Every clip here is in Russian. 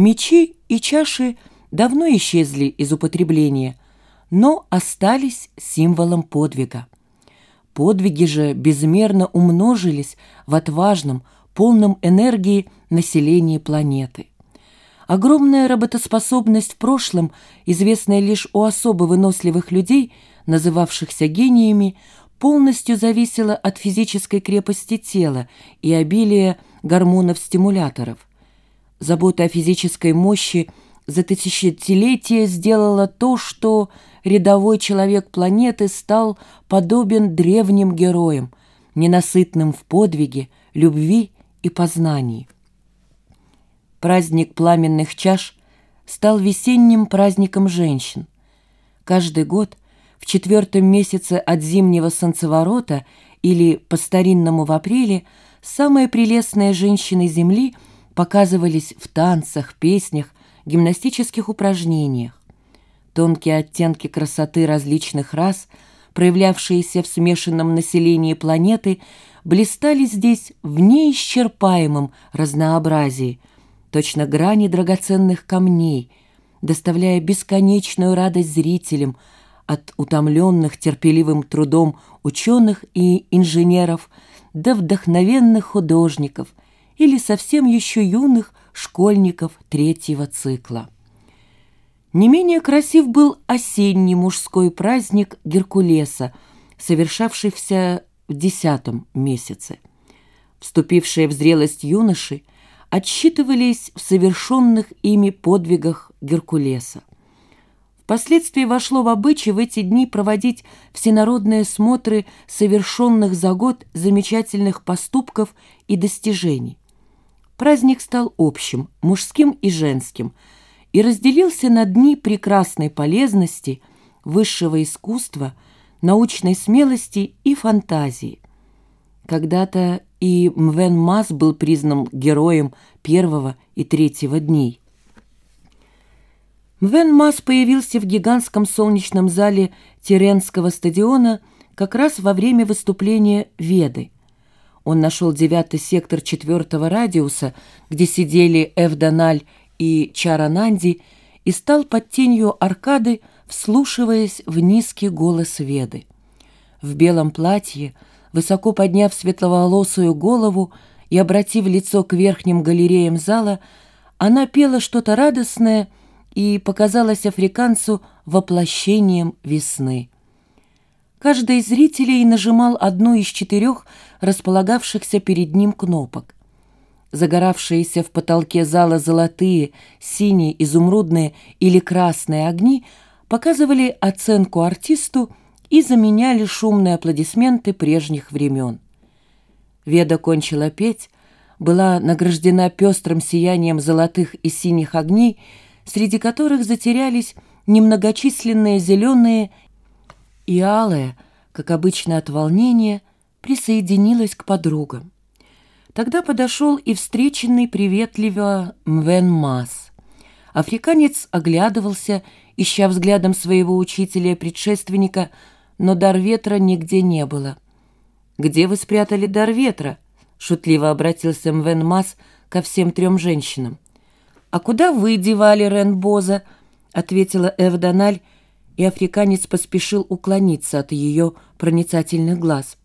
Мечи и чаши давно исчезли из употребления, но остались символом подвига. Подвиги же безмерно умножились в отважном, полном энергии населении планеты. Огромная работоспособность в прошлом, известная лишь у особо выносливых людей, называвшихся гениями, полностью зависела от физической крепости тела и обилия гормонов-стимуляторов. Забота о физической мощи за тысячелетия сделала то, что рядовой человек планеты стал подобен древним героям, ненасытным в подвиге, любви и познании. Праздник пламенных чаш стал весенним праздником женщин. Каждый год в четвертом месяце от зимнего солнцеворота или по-старинному в апреле самые прелестные женщины Земли показывались в танцах, песнях, гимнастических упражнениях. Тонкие оттенки красоты различных рас, проявлявшиеся в смешанном населении планеты, блистали здесь в неисчерпаемом разнообразии, точно грани драгоценных камней, доставляя бесконечную радость зрителям от утомленных терпеливым трудом ученых и инженеров до вдохновенных художников или совсем еще юных школьников третьего цикла. Не менее красив был осенний мужской праздник Геркулеса, совершавшийся в десятом месяце. Вступившие в зрелость юноши отсчитывались в совершенных ими подвигах Геркулеса. Впоследствии вошло в обычай в эти дни проводить всенародные смотры совершенных за год замечательных поступков и достижений. Праздник стал общим, мужским и женским, и разделился на дни прекрасной полезности, высшего искусства – научной смелости и фантазии. Когда-то и Мвен Мас был признан героем первого и третьего дней. Мвен Мас появился в гигантском солнечном зале Тиренского стадиона как раз во время выступления Веды. Он нашел девятый сектор четвертого радиуса, где сидели Эвданаль и Чарананди, и стал под тенью аркады вслушиваясь в низкий голос Веды. В белом платье, высоко подняв светловолосую голову и обратив лицо к верхним галереям зала, она пела что-то радостное и показалась африканцу воплощением весны. Каждый из зрителей нажимал одну из четырех располагавшихся перед ним кнопок. Загоравшиеся в потолке зала золотые, синие, изумрудные или красные огни – показывали оценку артисту и заменяли шумные аплодисменты прежних времен. Веда кончила петь, была награждена пестрым сиянием золотых и синих огней, среди которых затерялись немногочисленные зеленые и алые, как обычно от волнения, присоединилась к подругам. Тогда подошел и встреченный приветливо Мвен Мас. Африканец оглядывался ища взглядом своего учителя-предшественника, но дар ветра нигде не было. «Где вы спрятали дар ветра?» — шутливо обратился Мвен Мас ко всем трем женщинам. «А куда вы девали Ренбоза?» — ответила Эвдональ, и африканец поспешил уклониться от ее проницательных глаз.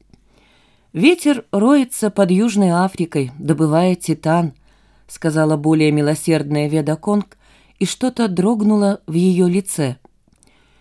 «Ветер роется под Южной Африкой, добывая титан», — сказала более милосердная Веда Конг, и что-то дрогнуло в ее лице –